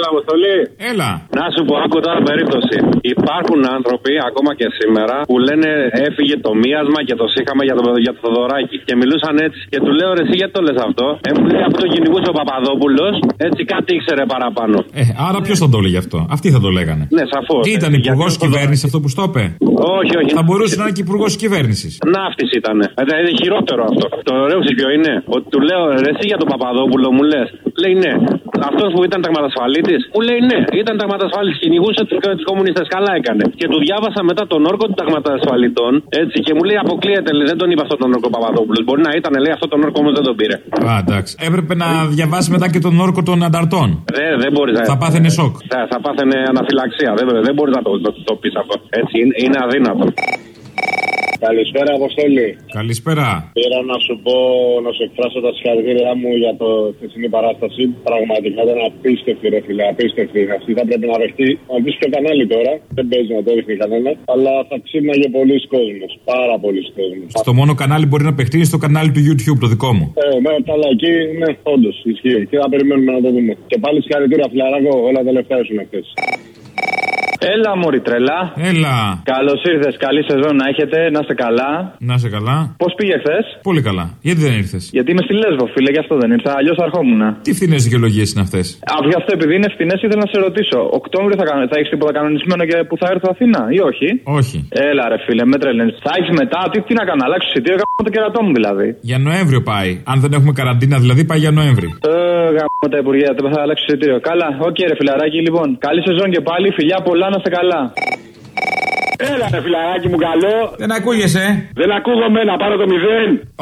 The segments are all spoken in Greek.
Έλα, Αποστολή. Έλα. Να σου πω, άκου τώρα περίπτωση. Υπάρχουν άνθρωποι, ακόμα και σήμερα, που λένε έφυγε το μίασμα και το σύγχαμα για το, για το Θοδωράκι. Και μιλούσαν έτσι. Και του λέω ρε, εσύ γιατί το λες αυτό; Ε, μου λέει αυτό το κυνηγούσε ο Παπαδόπουλος. Έτσι κάτι ήξερε παραπάνω. Ε, άρα ποιος θα το έλεγε αυτό; Αυτοί θα το λέγανε. Ναι, σαφώς. Τι ήταν υπουργός κυβέρνησης αυτό που στο είπε; Όχι, όχι. Θα μπορούσε να είναι και υπουργός κυβέρνησης. Ναύτης ήταν. Ε, είναι χειρότερο αυτό. Το ωραίο ξέρεις ποιο είναι; Ότι του λέω ρε, εσύ για τον Παπαδόπουλο μου λες. Λέει ναι. Αυτός που ήταν ταγματασφαλίτης μου λέει ναι. Ήταν ταγματασφαλίτης. Κυνηγούσε τους κομμουνιστές. Καλά έκανε. Και του διάβασα μετά τον όρκο των ταγματασφαλιτών. Έτσι και μου λέει αποκλείεται. Λέει, δεν τον είπε αυτό τον όρκο Παπαδόπουλος. Μπορεί να ήταν, λέει αυτό τον όρκο όμως δεν τον πήρε. Α, εντάξει. Έπρεπε να διαβάσει μετά και τον όρκο των ανταρτών. Δεν, δεν μπορείς να. Θα πάθαινε σοκ. Θα, θα πάθαινε αναφυλαξία. Δεν, δεν μπορείς να το, το, το πεις αυτό. Έτσι είναι, είναι αδύνατο. Καλησπέρα, Αποστόλη. Καλησπέρα. Πήρα να σου πω, να σου εκφράσω τα συγχαρητήριά μου για το χθεσινή παράσταση. Πραγματικά ήταν απίστευτη, ρε φίλε, απίστευτη. Αυτή θα πρέπει να δεχτεί. Να πει ποιο κανάλι τώρα. Δεν παίζει να το δείχνει κανένα. Αλλά θα ξύπναγε πολλοί κόσμος. Πάρα πολλοί κόσμος. Στο μόνο κανάλι μπορεί να παιχτεί στο κανάλι του YouTube, το δικό μου. Ε, ναι, καλά, εκεί, ναι, όντως ισχύει. Και θα περιμένουμε να το δούμε. Και πάλι συγχαρητήρια, φιλαράκο, όλα τα λεφτά ήσουν χθε. Έλα, Μωρή τρελά. Έλα. Καλώς ήρθες. Καλή σεζόν να έχετε. Να είστε καλά. Να είσαι καλά. Πώς πήγε χθες; Πολύ καλά. Γιατί δεν ήρθες; Γιατί είμαι στη Λέσβο, φίλε, γι' αυτό δεν ήρθα. Αλλιώς θα ερχόμουν. Τι φθηνές δικαιολογίες είναι αυτές; Γι' αυτό επειδή είναι φθηνές, ήθελα να σε ρωτήσω. Οκτώβριο θα, θα έχεις τίποτα κανονισμένο και που θα έρθω Αθήνα ή όχι; Όχι. Έλα, ρε φίλε, με τρελαίνεις. Θα έχεις μετά, τι, τι να κάνω, αλλάξω εισιτήριο, γάμω το κερατό μου δηλαδή. Για Νοέμβριο πάει. Αν δεν έχουμε καραντίνα, δηλαδή πάει για Νοέμβρη. Ε, γάμω τα υπουργεία, δεν θα αλλάξω εισιτήριο. Καλά, οκ, ρε φιλαράκι, λοιπόν. Καλή σεζόν και πάλι, φιλιά πολλά να είστε καλά. Έλα, ρε φιλαράκι μου, καλό. Δεν ακούγεσαι. Δεν ακούγομαι να πάρω το 0.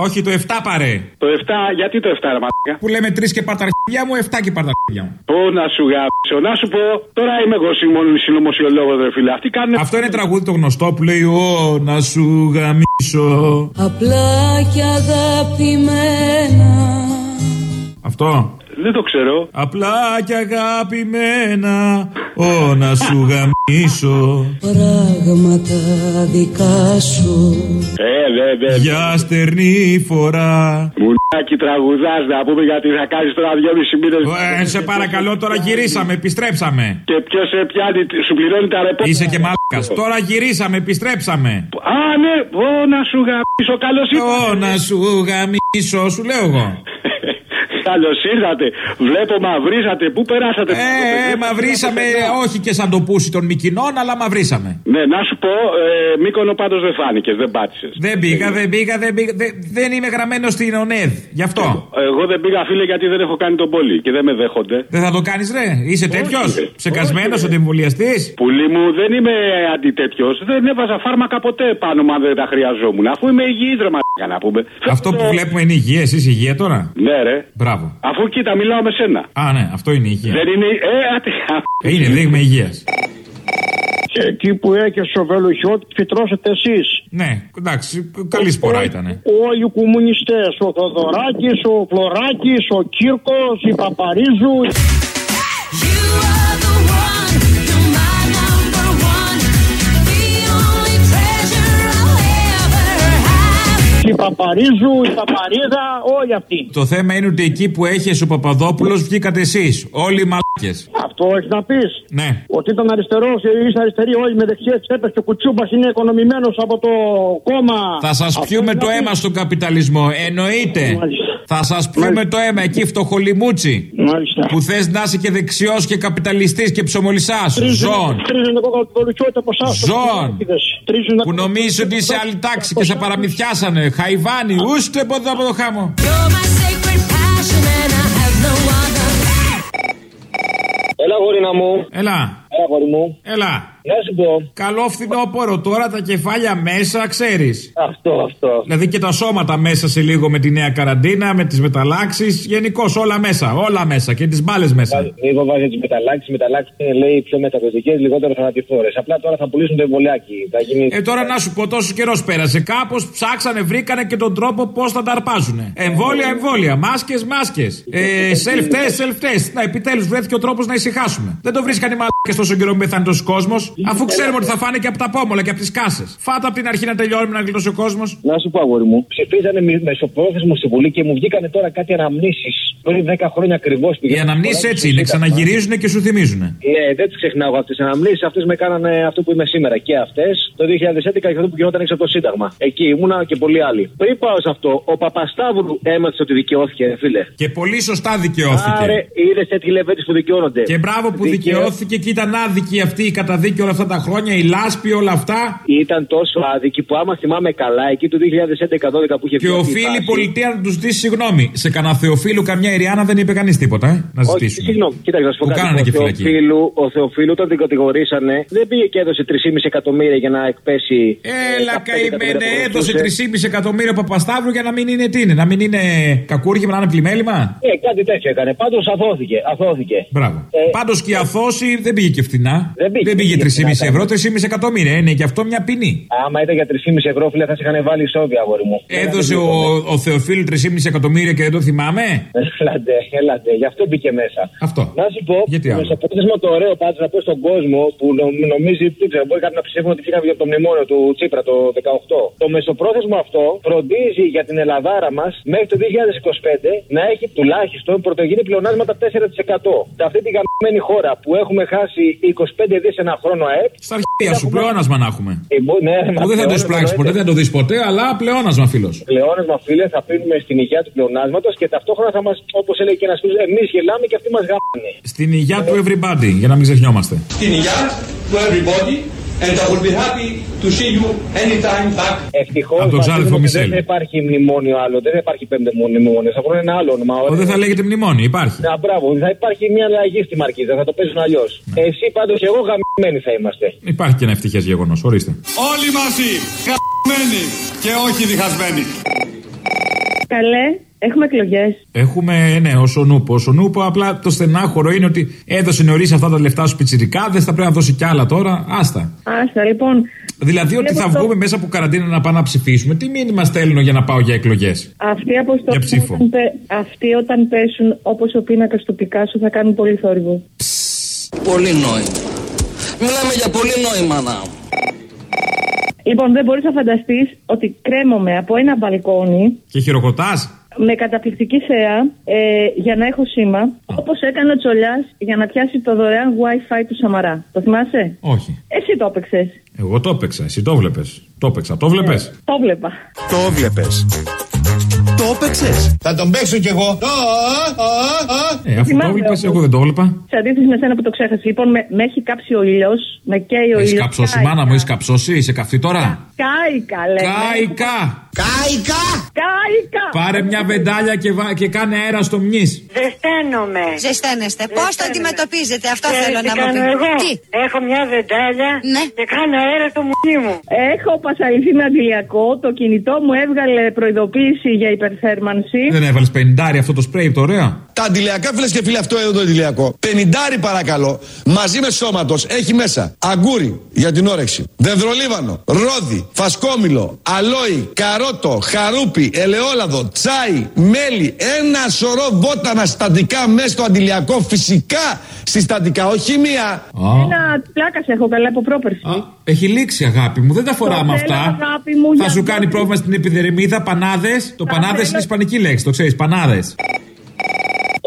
Όχι, το 7 πάρε. Το 7, γιατί το 7, ρε μαλάκα; Που λέμε 3 και παρταρχιά μου, 7 και παρταρχιά μου. Πού να σου γάψω, να σου πω. Τώρα είμαι εγώ συνωμοσιολόγος, ρε φίλε. Αυτοί κάνουν. Αυτό είναι τραγούδι το γνωστό που λέει Ω, να σου γαμίσω. Απλά και αγαπημένα Αυτό. Δεν το ξέρω. Απλά και αγαπημένα, Ω, να σου γαμίσω. Πράγματα δικά σου Ε, δε, δε. Για στερνή φορά. Μουνάκι τραγουδάς να πούμε γιατί θα κάνεις τώρα δυόμιση μήνες. Ε, σε παρακαλώ, τώρα γυρίσαμε, επιστρέψαμε. Και ποιο σε πιάνει, σου πληρώνει τα ρεπό. Είσαι και μαλάκας. Τώρα γυρίσαμε, επιστρέψαμε. Α, ναι, ω, να σου γαμίσω, καλώς Ω, να σου γαμίσω, σου λέω εγώ. Καλώς ήρθατε. Βλέπω μαυρίσατε. Πού περάσατε, Ε, ε, μαυρίσαμε, όχι και σαν το πούσι των Μικινών, αλλά μαυρίσαμε. Ναι, να σου πω, ε, Μήκονο πάντως δεν φάνηκες, δεν πάτησες. Δεν πήγα, δεν πήγα, δεν πήγα. Δεν, δεν είμαι γραμμένος στην ΟΝΕΔ. Γι' αυτό. Εγώ δεν πήγα, φίλε, γιατί δεν έχω κάνει τον πόλη και δεν με δέχονται. Δεν θα το κάνεις, ρε. Είσαι τέτοιος. ρε. Ψεκασμένος Όχι, ρε. αντιεμβολιαστή. Πουλί μου, δεν είμαι αντιτέτοιο. Δεν έβαζα φάρμακα ποτέ πάνω μου αν δεν τα χρειαζόμουν. Αφού είμαι υγιής, ρε μαλάκα, να πούμε. Αυτό που βλέπουμε είναι υγεία. Εσύ είσαι υγεία τώρα; Ναι, ρε. Μπράβο. Αφού κοίτα, μιλάω με σένα. Α, ναι, αυτό είναι η υγεία. Δεν είναι. Ε, άτε. Ε, Είναι δείγμα υγείας. Και εκεί που έκαισαι ο Βελουχιώτη, φυτρώσετε εσείς. Ναι, εντάξει, καλή σπορά ήταν. Όλοι οι κομμουνιστές. Ο Θοδωράκης, ο Φλωράκης, ο Κύρκος, η Παπαρίζου. You are Η Παπαρίζου, η Παπαρίδα, όλοι αυτοί. Το θέμα είναι ότι εκεί που έχεις ο Παπαδόπουλος βγήκατε εσείς. Όλοι οι μαλάκες. Αυτό έχεις να πεις. Ναι. Ότι ήταν αριστερός και είστε αριστεροί όλοι με δεξιέ τσέπε και ο Κουτσούμπας είναι οικονομημένος από το κόμμα. Θα σας Αυτό πιούμε έχεις το να αίμα πεις. στον καπιταλισμό. Εννοείται. Μάλιστα. Θα σας πιούμε το αίμα εκεί, φτωχολιμούτσι. Μάλιστα. Που θες να είσαι και δεξιός και καπιταλιστής και ψωμολισάς. Ζών. Τρίζουν εγώ από το Βελουχιώτη από εσάς. Ζών. Που νομίζεις ότι είσαι άλλη τάξη και σε παραμυθιάσανε. Χαϊβάνι, ούστε από εδώ από το χάμο. You're my sacred passion and I have no other Έλα, γορίνα μου. Έλα, Έλα, γόρι μου. έλα. Να σου πω. Καλό φθινόπωρο τώρα τα κεφάλια μέσα, ξέρεις. Αυτό, αυτό. Δηλαδή και τα σώματα μέσα σε λίγο με τη νέα καραντίνα, με τις μεταλλάξεις. Γενικώς όλα μέσα, όλα μέσα και τις μπάλες μέσα. Λίγο βάζει τις μεταλλάξεις. Οι μεταλλάξεις είναι λέει πιο μεταδοτικές, λιγότερο θανατηφόρες. Απλά τώρα θα πουλήσουν το εμβολιάκι. Θα γίνει. Ε, τώρα να σου πω, τόσος καιρός πέρασε. Κάπως ψάξανε, βρήκανε και τον τρόπο πώς θα τα αρπάζουνε. Εμβόλια, εμβόλια. Μάσκες, μάσκες. Ε, self-test, self-test. Να, επιτέλους βρέθηκε ο τρόπος να ησυχάσουμε. Δεν το βρίσκαν οι μαλάκες τόσο καιρό που πεθάνει τόσο κόσμο. Αφού ξέρουμε ότι θα φάνε και από τα πόμολα και από τις κάσες. Φάτα από την αρχή να τελειώνουμε να γλιτώσει ο κόσμος. Να σου πω, αγόρι μου. Ψηφίζανε μη- μεσοπρόθεσμο στη Βουλή και μου βγήκανε τώρα κάτι αναμνήσεις. Πριν 10 χρόνια ακριβώς Οι αναμνήσεις έτσι είναι, ξαναγυρίζουν και σου θυμίζουν. Ναι, δεν τις ξεχνάω αυτές τις αναμνήσεις. Αυτές με κάνανε αυτό που είμαι σήμερα και αυτές. Το 2011 και αυτό που γινόταν έξω από το Σύνταγμα. Εκεί ήμουνα και πολλοί άλλοι. Πριν πάω σε αυτό, ο Παπασταύρου έμαθε ότι δικαιώθηκε, ρε φίλε. Και πολύ σωστά δικαιώθηκε. Άρε, είδες τέτοιοι λεβέντες που δικαιώνονται. Και μπράβο που Δικαιώ- δικαιώθηκε και ήταν άδικη αυτή η καταδίκη όλα αυτά τα χρόνια, η λάσπη, όλα αυτά. Ήταν τόσο άδικη που άμα θυμάμαι καλά, εκεί το 2011-12 που είχε Και βγει αυτή η οφείλει η φάση- πολιτεία να τους ζητήσει συγγνώμη. Σε κανένα Θεοφίλου, καμιά Ιριάννα δεν είπε κανείς τίποτα, ε, να Όχι, ζητήσουμε. συγγνώμη, κοίταξε να σου πω Που κάτι. κάνανε Ο και φυλακή. Θεοφίλου, ο Θεοφίλου, όταν την κατηγορήσανε, δεν πήγε και έδωσε 3,5 εκατομμύρια για να εκπέσει. Έλα ε, τα πέντε εκατομμύρια καημένε, που έδωσε χρωστούσε. 3,5 εκατομμύρια Παπασταύρου για να μην είναι τι είναι, να μην είναι κακούργημα, να είναι πλημέλημα; Ε, κάτι τέτοιο έκανε. Πάντως αθώθηκε. αθώθηκε. Μπράβο. Ε, Πάντως και η αθώση δεν πήγε και φθηνά. Δεν πήγε, δεν πήγε πήγε 3,5 φθηνά, ευρώ, 3,5 εκατομμύρια. Είναι και αυτό μια ποινή. Άμα ήταν για 3,5 ευρώ, φίλε, θα σε είχαν βάλει ισόβια, αγόρι μου. Έδωσε ο, ο Θεοφίλου 3,5 εκατομμύρια και δεν το θυμάμαι; Έλατε, έλατε, γι' αυτό μπήκε μέσα. Αυτό. Να σου πω, Γιατί το άλλο; μεσοπρόθεσμο το ωραίο πάντω να πω στον κόσμο που νομ- νομίζει, δεν ξέρω, μπορεί κάποιοι να ψηφίσουν ότι φύγαμε από το μνημόνιο του Τσίπρα το 18. Το μεσοπρόθεσμο αυτό φροντίζει για την Ελλαδάρα μας μέχρι το 2025 να έχει τουλάχιστον πρωτογενή πλεονάσματα 4%. Σε αυτή την γαμμένη χώρα που έχουμε χάσει 25 δις ένα χρόνο ΑΕΠ. Στα αρχαία σου, πλεόνασμα να έχουμε. ε, μπο- ναι, μα Που δεν θα το πλεόνασμα εισπράξει ποτέ, εννοείται. δεν θα το δεις ποτέ, αλλά πλεόνασμα, φίλος. Πλεόνασμα, φίλε, θα πίνουμε στην υγεία του πλεονάσματος και ταυτόχρονα θα μας, όπως έλεγε και ένας φίλος, εμείς γελάμε και αυτοί μας γάμανε. Στην υγεία του everybody, για να μην ξεχνιόμαστε. στην υγεία του everybody and I will be happy to see you anytime back. Ευτυχώς Από τον ξάδερφο Μισελ. δεν υπάρχει μνημόνιο άλλο, δεν θα υπάρχει πέμπτο μνημόνιος. Θα βρουν ένα άλλο όνομα. Ο, δεν θα λέγεται μνημόνιο, υπάρχει. Να, μπράβο, θα υπάρχει μια αλλαγή στη μαρκίζα, θα το παίζουν αλλιώς. Εσύ πάντως και εγώ γαμμένοι θα είμαστε. Υπάρχει και ένα ευτυχές γεγονός, ορίστε. Όλοι μαζί, χαμένοι και όχι διχασμένοι. Καλέ, έχουμε εκλογές. Έχουμε, ναι, ο Σονούπο. Ο Σονούπο απλά το στενάχωρο είναι ότι έδωσε νωρίς αυτά τα λεφτά στους πιτσιρικάδες, θα πρέπει να δώσει κι άλλα τώρα. Άστα. Άστα, λοιπόν. Δηλαδή ότι Βλέπω θα το- βγούμε μέσα από καραντίνα να πάμε να ψηφίσουμε. Τι μήνυμα στέλνω για να πάω για εκλογές; Αυτοί, οι αποστολές Για ψήφο. όταν, πε- αυτοί όταν πέσουν όπως ο πίνακας του Πικάσου θα κάνουν πολύ θόρυβο. Πολύ νόημα. Μιλάμε για πολύ νόημα να. Λοιπόν, δεν μπορεί να φανταστεί ότι κρέμομαι από ένα μπαλκόνι Και χειροκροτά. Με καταπληκτική θέα ε, για να έχω σήμα, όπως έκανε ο Τσολιάς για να πιάσει το δωρεάν WiFi του Σαμαρά. Το θυμάσαι; Όχι. Εσύ το έπαιξες. Εγώ το έπαιξα, εσύ το βλέπες. Το έπαιξα, το βλέπες. Το βλέπα. Το βλέπες. Το έπαιξες. Θα τον παίξω κι εγώ. Ε, αφού το Θυμάμαι βλέπει, όμως. εγώ δεν το βλέπα. Σε αντίθεση με σένα που το ξέχασες. Λοιπόν, με, με έχει κάψει ο ήλιος. Με καίει ο Έχεις ήλιος. καψώσει, μάνα μου, έχεις καψώσει, είσαι καυτή τώρα; Κάικα, λέμε. Κάικα! Κάικα! Κάικα! Πάρε μια βεντάλια και, βα... και κάνε αέρα στο μνη. Ζεσταίνομαι. Ζεσταίνεστε. Πώς το αντιμετωπίζετε, αυτό Ξέρεις θέλω τι να μου κάνω πείτε. εγώ; Τι; Έχω μια βεντάλια Ναι. και κάνω αέρα στο μουνί μου. Έχω πασαληθεί με αντιλιακό. Το κινητό μου έβγαλε προειδοποίηση για υπερθέρμανση. Δεν έβαλες 50 αυτό το σπρέι, το ωραίο. Τα αντιλιακά, φίλες και φίλοι, αυτό εδώ το αντιλιακό. Πενιντάρι παρακαλώ, μαζί με σώματος, έχει μέσα αγκούρι για την όρεξη, δενδρολίβανο, ρόδι, φασκόμηλο, αλόι, καρότο, χαρούπι, ελαιόλαδο, τσάι, μέλι, ένα σωρό βότανα στατικά μέσα στο αντιλιακό, φυσικά συστατικά, όχι μία. Α, Ένα πλάκας έχω καλά από πρόπερση. α, έχει λήξει αγάπη μου, δεν τα φοράμε θέλω, αυτά. αγάπη μου, Θα για σου να- κάνει πρόβλημα στην επιδερμίδα, πανάδες. Το Θα πανάδες θέλω- είναι ισπανική λέξη, το ξέρεις, πανάδες.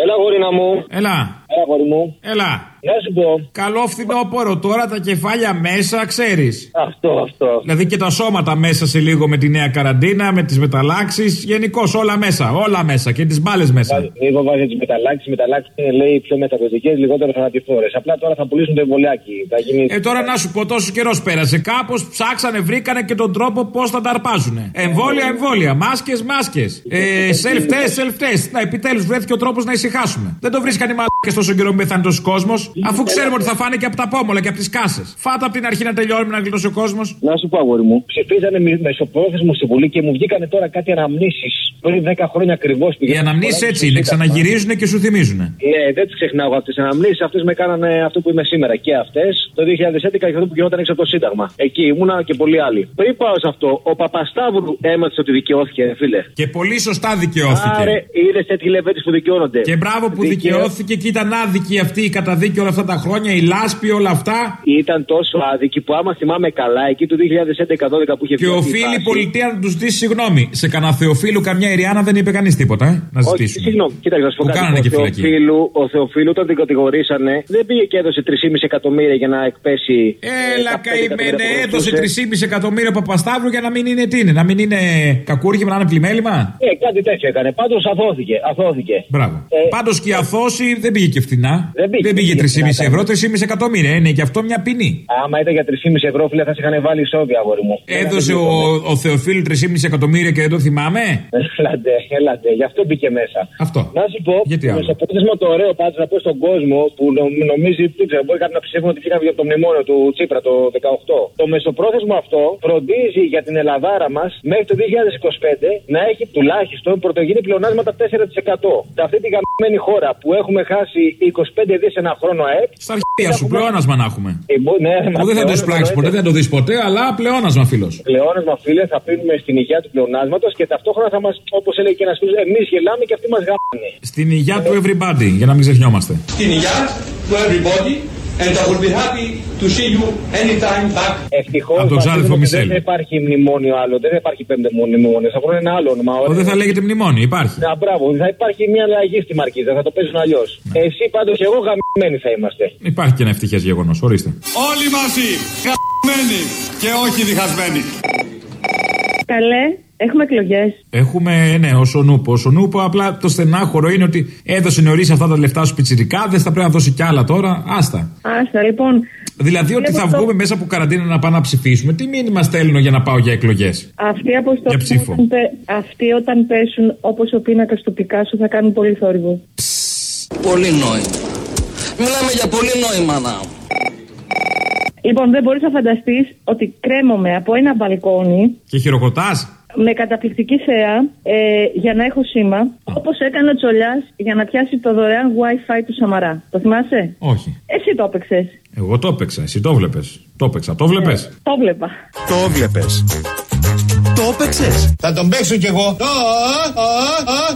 Έλα, γορίνα μου. Έλα, Έλα, γόρι μου. έλα. Να σου πω. Καλό φθινόπωρο τώρα τα κεφάλια μέσα, ξέρεις. Αυτό, αυτό. Δηλαδή και τα σώματα μέσα σε λίγο με τη νέα καραντίνα, με τις μεταλλάξεις. Γενικώς όλα μέσα, όλα μέσα και τις μπάλες μέσα. Λίγο βάζει τις μεταλλάξεις. Οι μεταλλάξεις είναι λέει πιο μεταδοτικές, λιγότερο θανατηφόρες. Απλά τώρα θα πουλήσουν το εμβολιάκι. Θα γίνει. Ε, τώρα να σου πω, τόσος καιρός πέρασε. Κάπως ψάξανε, βρήκανε και τον τρόπο πώς θα τα αρπάζουν. Εμβόλια, εμβόλια. Μάσκες, μάσκες. Ε, self-test, self-test. Να, επιτέλους βρέθηκε ο τρόπος να ησυχάσουμε. Δεν το βρίσκαν οι μαλάκε τόσο καιρό που πεθάνει τόσο κόσμος. Αφού ξέρουμε ότι θα φάνε και από τα πόμολα και από τις κάσες. Φάτα από την αρχή να τελειώνουμε να γλιτώσει ο κόσμος. Να σου πω, αγόρι μου. Ψηφίζανε μη- μεσοπρόθεσμο στη Βουλή και μου βγήκανε τώρα κάτι αναμνήσεις πριν 10 χρόνια ακριβώς. Οι αναμνήσεις έτσι είναι, ξαναγυρίζουν και σου θυμίζουν. Ναι, δεν τις ξεχνάω αυτές τις αναμνήσεις. Αυτές με κάνανε αυτό που είμαι σήμερα και αυτές. Το 2011 και αυτό που γινόταν έξω από το Σύνταγμα. Εκεί ήμουνα και πολλοί άλλοι. Πριν πάω σε αυτό, ο Παπασταύρου έμαθες ότι δικαιώθηκε, ρε φίλε. Και πολύ σωστά δικαιώθηκε. Άρε, είδες τέτοιοι λεβέντες που δικαιώνονται. Και μπράβο που Δικαιώ- δικαιώθηκε και ήταν άδικη αυτή η καταδίκη όλα αυτά τα χρόνια, η λάσπη όλα αυτά. Ήταν τόσο άδικη που άμα θυμάμαι καλά, εκεί το 2011-2012 που είχε Και βγει αυτή η οφείλει η φάση, πολιτεία να τους ζητήσει συγγνώμη. Σε κανένα Θεοφίλου, καμιά η Ριάννα δεν είπε κανείς τίποτα, ε, να Όχι, ζητήσουμε. συγγνώμη, κοίταξε να σου πω Που κάτι. κάνανε Ο και φυλακή. Θεοφίλου, ο Θεοφίλου, όταν την κατηγορήσανε, δεν πήγε και έδωσε 3,5 εκατομμύρια για να εκπέσει. Έλα, τα πέντε εκατομμύρια καημένε, που έδωσε χρωστούσε. 3,5 εκατομμύρια ο Παπασταύρου για να μην είναι τι είναι, να μην είναι κακούργημα, να είναι πλημέλημα; Ε, κάτι τέτοιο έκανε. Πάντως αθώθηκε. αθώθηκε. Μπράβο. Ε, Πάντως και η αθώση δεν πήγε και φθηνά. Δεν πήγε. Δεν πήγε Πήγε 3,5 φθηνά, ευρώ, 3,5 εκατομμύρια. Είναι και αυτό μια ποινή. Άμα ήταν για 3,5 ευρώ, φίλε, θα σε είχαν βάλει ισόβια, αγόρι μου. Έδωσε ο, ο Θεοφίλου 3,5 εκατομμύρια και δεν το θυμάμαι; Έλατε, έλατε, γι' αυτό μπήκε μέσα. Αυτό. Να σου πω, Γιατί το άλλο; μεσοπρόθεσμο το ωραίο πάντω να πω στον κόσμο που νομ- νομίζει, δεν ξέρω, μπορεί κάποιοι να πιστεύουν ότι φύγαμε για το μνημόνιο του Τσίπρα το 18. Το μεσοπρόθεσμο αυτό φροντίζει για την Ελλαδάρα μας μέχρι το 2025 να έχει τουλάχιστον πρωτογενή πλεονάσματα 4%. Σε αυτή τη γαμμένη χώρα που έχουμε χάσει 25 δις ένα χρόνο ΑΕΠ. Στα αρχαία σου πλεόνασμα να έχουμε. Ε, μπο- ναι, Που μα δεν θα το πλεόνασμα εισπράξει εννοείται. ποτέ, δεν θα το δεις ποτέ, αλλά πλεόνασμα φίλος. Πλεόνασμα, φίλε, θα πίνουμε στην υγεία του πλεονάσματος και ταυτόχρονα θα μας, όπως έλεγε και ένας φίλος, εμείς γελάμε και αυτοί μας γάμανε. Στην υγεία του everybody, για να μην ξεχνιόμαστε. Στην υγεία to everybody and I will be happy to see you anytime back. Ευτυχώς. Από τον ξάδελφο Μισελ. Δεν θα υπάρχει μνημόνιο άλλο, δεν θα υπάρχει πέμπτο μνημόνιος. Θα βρουν ένα άλλο όνομα. Ο, δεν θα λέγεται μνημόνιο, υπάρχει. Να, μπράβο, θα υπάρχει μια αλλαγή στη μαρκίζα, θα το παίζουν αλλιώς. Εσύ πάντως και εγώ γαμμένοι θα είμαστε. Υπάρχει και ένα ευτυχές γεγονός, ορίστε. Όλοι μαζί, χαμένοι και όχι διχασμένοι. Καλέ, έχουμε εκλογές. Έχουμε, ναι, ο Σονούπο. Ο Σονούπο απλά το στενάχωρο είναι ότι έδωσε νωρίς αυτά τα λεφτά στους πιτσιρικάδες, θα πρέπει να δώσει κι άλλα τώρα. Άστα. Άστα, λοιπόν. Δηλαδή ότι θα Βλέπω το- βγούμε μέσα από καραντίνα να πάμε να ψηφίσουμε. Τι μήνυμα στέλνω για να πάω για εκλογές; Αυτοί, από στο... Για ψήφο. όταν πε- αυτοί όταν πέσουν όπως ο πίνακας του Πικάσου θα κάνουν πολύ θόρυβο. Πολύ νόημα. Μιλάμε για πολύ νόημα να. Λοιπόν, δεν μπορεί να φανταστεί ότι κρέμομαι από ένα μπαλκόνι Και χειροκροτά. Με καταπληκτική θέα ε, για να έχω σήμα, όπως έκανε ο Τσολιάς για να πιάσει το δωρεάν WiFi του Σαμαρά. Το θυμάσαι; Όχι. Εσύ το έπαιξες. Εγώ το έπαιξα. Εσύ το βλέπες. Το έπαιξα. Το βλέπες. Το βλέπα. Το βλέπες. Το έπαιξες. Θα τον παίξω κι εγώ.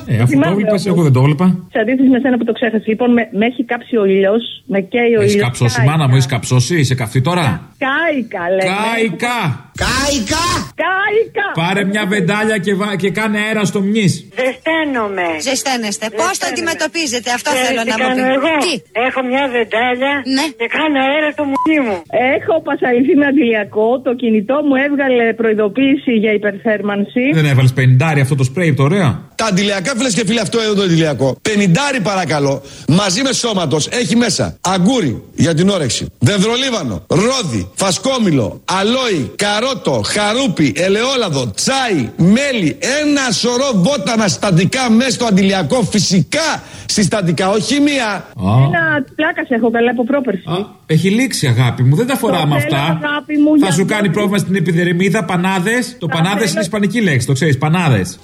Ε, αφού το Θυμάμαι βλέπει, όμως. εγώ δεν το βλέπα. Σε αντίθεση με σένα που το ξέχασες. Λοιπόν, με, με έχει κάψει ο ήλιος. Με καίει ο Έχεις ήλιος. καψώσει, μάνα μου, έχεις καψώσει. Είσαι καυτή τώρα; Κάικα, λέμε. Κάικα. Κάικα! Κάικα. Πάρε μια βεντάλια και, βα... και κάνε αέρα στο μνης. Ζεσταίνομαι. Ζεσταίνεστε. Πώς το αντιμετωπίζετε, αυτό Ξέρεις θέλω τι να μου κάνω πείτε. εγώ; Τι; Έχω μια βεντάλια Ναι. και κάνω αέρα στο μουνί μου. Έχω πασαληθεί με αντιλιακό. Το κινητό μου έβγαλε προειδοποίηση για υπερθέρμανση. Δεν έβαλες 50 αυτό το σπρέι, το ωραίο. Τα αντιλιακά, φίλες και φίλοι, αυτό εδώ το αντιλιακό. Πενιντάρι παρακαλώ, μαζί με σώματος έχει μέσα αγκούρι για την όρεξη, δενδρολίβανο, ρόδι, φασκόμηλο, αλόι, καρότο, χαρούπι, ελαιόλαδο, τσάι, μέλι, ένα σωρό βότανα στατικά μέσα στο αντιλιακό, φυσικά συστατικά, όχι μία. Ένα πλάκας έχω καλά από πρόπερση. Έχει λήξει, αγάπη μου. Δεν τα φοράμε Το αυτά. θέλω, αγάπη μου, Θα για σου να κάνει το- πρόβλημα στην επιδερμίδα, πανάδες. Το Τα πανάδες θέλω. είναι ισπανική λέξη, το ξέρεις. Πανάδες.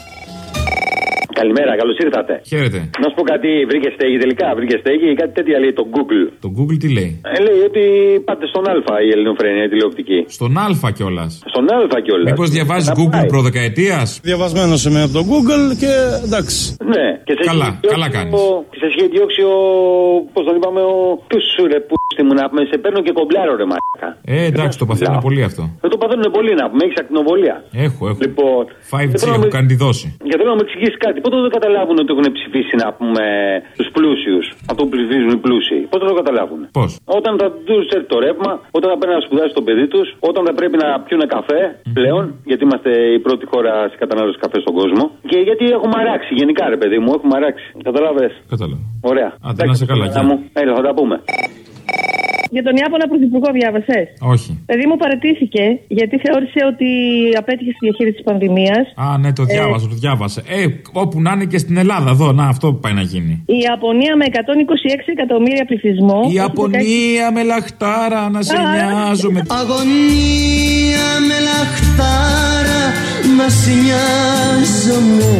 Καλημέρα, καλώς ήρθατε. Χαίρετε. Να σου πω κάτι, βρήκε στέγη τελικά. Βρήκε στέγη, κάτι τέτοια λέει το Google. Το Google τι λέει; Ε, λέει ότι πάτε στον Α η ελληνοφρένεια, η τηλεοπτική. Στον Α κιόλας. Στον Α κιόλας. Μήπως διαβάζεις Google προδεκαετίας; Διαβασμένος είμαι από το Google και εντάξει. Ναι, και σε Καλά, έχει διώξει καλά ο- κάνεις. Σε έχει διώξει ο. Πώς τον είπαμε, ο. Ποιος σου ρε που μου να πούμε, σε παίρνω και κομπλάρω ρε μαλάκα. Ε, εντάξει, το παθαίνω πολύ αυτό. Δεν το παθαίνουν πολύ να πούμε, έχεις ακτινοβολία. Έχω, έχω. Λοιπόν, 5G θέλω να έχω με- κάνει τη δόση. Και θέλω να μου εξηγήσεις κάτι. Πότε δεν καταλάβουν ότι έχουν ψηφίσει να πούμε τους πλούσιους. Αυτό που ψηφίζουν οι πλούσιοι; Πότε το καταλάβουν. Πώς; Όταν θα τους έρθει το ρεύμα, όταν θα πρέπει να σπουδάσει το παιδί τους, όταν θα πρέπει να πιούνε καφέ πλέον, γιατί είμαστε η πρώτη χώρα σε κατανάλωση καφέ στον κόσμο. Και γιατί έχουμε αράξει γενικά, ρε παιδί μου, έχουμε αράξει. Κατάλαβε. Κατάλαβα. Ωραία. Άντε, να είσαι καλά, Εντάξει, γεια. μου. Έλα, θα τα πούμε. Για τον Ιάπωνα Πρωθυπουργό διάβασες; Όχι. Παιδί μου παρετήθηκε γιατί θεώρησε ότι απέτυχε στη διαχείριση της πανδημίας. Α, ναι, το διάβασα, το διάβασα. Ε, όπου να είναι και στην Ελλάδα, εδώ, να, αυτό που πάει να γίνει. Η Ιαπωνία με 126 εκατομμύρια πληθυσμό. Η Ιαπωνία με λαχτάρα να σε Α. νοιάζομαι. Αγωνία με λαχτάρα να σε νοιάζομαι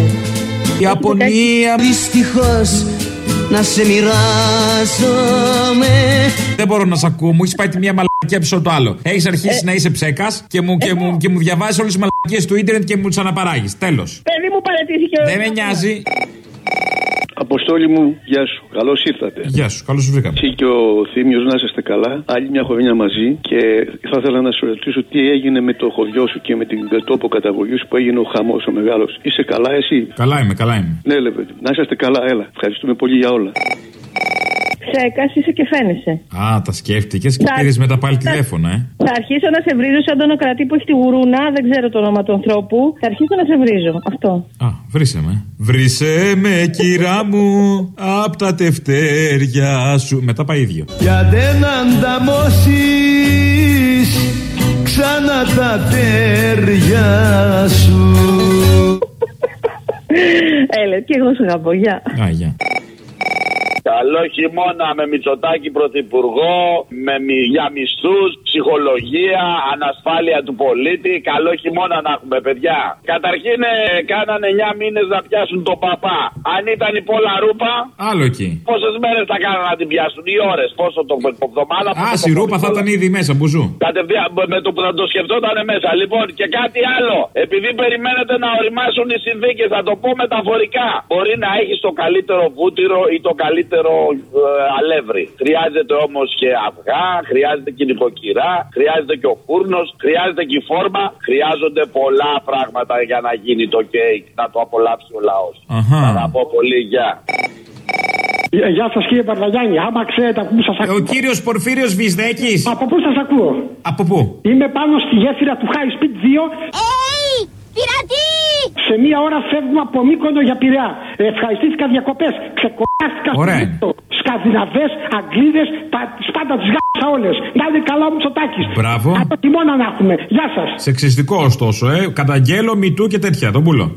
Η Ιαπωνία Δυστυχώς να σε μοιράζομαι Δεν μπορώ να σε ακούω, μου έχεις πάει τη μία μαλακία πίσω το άλλο. Έχεις αρχίσει να είσαι ψέκας και μου, και μου, και μου διαβάζεις όλες τις μαλακίες του ίντερνετ και μου τις αναπαράγεις. Τέλος. Παιδί μου παρετήθηκε. Δεν με νοιάζει. Αποστόλη μου, γεια σου. Καλώς ήρθατε. Γεια σου, καλώς σου βρήκαμε. Εσύ και ο Θήμιος να είστε καλά. Άλλη μια χρονιά μαζί και θα ήθελα να σου ρωτήσω τι έγινε με το χωριό σου και με την τόπο καταγωγή σου που έγινε ο χαμός ο μεγάλος. Είσαι καλά, εσύ; Καλά είμαι, καλά είμαι. Ναι, λέμε. Να είσαστε καλά, έλα. Ευχαριστούμε πολύ για όλα. Ψέκας είσαι και φαίνεσαι. Α, τα σκέφτηκες και Θα- πήρες μετά πάλι θα- τηλέφωνα, ε. Θα αρχίσω να σε βρίζω σαν τον ακρατή που έχει τη γουρούνα, δεν ξέρω το όνομα του ανθρώπου. Θα αρχίσω να σε βρίζω. Αυτό. Α, βρήσε με. Βρήσε με, κυρά μου, απ' τα τευτέρια σου. Μετά πάει ίδιο. Για δεν ανταμώσεις ξανά τα τέρια σου Έλε, και εγώ σε αγαπώ. Γεια. Α, γεια. Καλό χειμώνα με Μητσοτάκη πρωθυπουργό, με, μι- για μισθούς, ψυχολογία, ανασφάλεια του πολίτη. Καλό χειμώνα να έχουμε, παιδιά. Καταρχήν, ε, κάνανε 9 μήνες να πιάσουν τον παπά. Αν ήταν η Πόλα Ρούπα, Άλλο εκεί. πόσες μέρες θα κάνανε να την πιάσουν, ή ώρες, πόσο το το εβδομάδα. Α, η ρούπα θα ήταν ήδη μέσα, μπουζού. Κατευθείαν με το που θα το σκεφτόταν μέσα. Λοιπόν, και κάτι άλλο. Επειδή περιμένετε να οριμάσουν οι συνθήκες, θα το πω μεταφορικά. Μπορεί να έχει το καλύτερο βούτυρο ή το καλύτερο ε, αλεύρι. Χρειάζεται όμως και αυγά, χρειάζεται και η νοικοκυρά, χρειάζεται και ο φούρνος, χρειάζεται και η φόρμα. Χρειάζονται πολλά πράγματα για να γίνει το κέικ, να το απολαύσει ο λαός. Αχα. Θα πω πολύ, γεια. Ε, Γεια σας κύριε Παρβαγιάννη, άμα ξέρετε από πού σας ακούω. Ο κύριος Πορφύριος Βυσδέκης. Από πού σας ακούω; Από πού; Είμαι πάνω στη γέφυρα του High Speed 2. Πειρατή! Σε μία ώρα φεύγουμε από Μύκονο για Πειραιά. Ε, ευχαριστήθηκα διακοπέ. Ξεκολλάστηκα Ωραία. στο Σκανδιναβές, Αγγλίδες, τι πάντα τι γάσα όλε. Να είναι καλά ο Μητσοτάκης. Μπράβο. Από χειμώνα να έχουμε. Γεια σας. Σεξιστικό ωστόσο, ε. Καταγγέλω, μητού και τέτοια. Τον πούλο.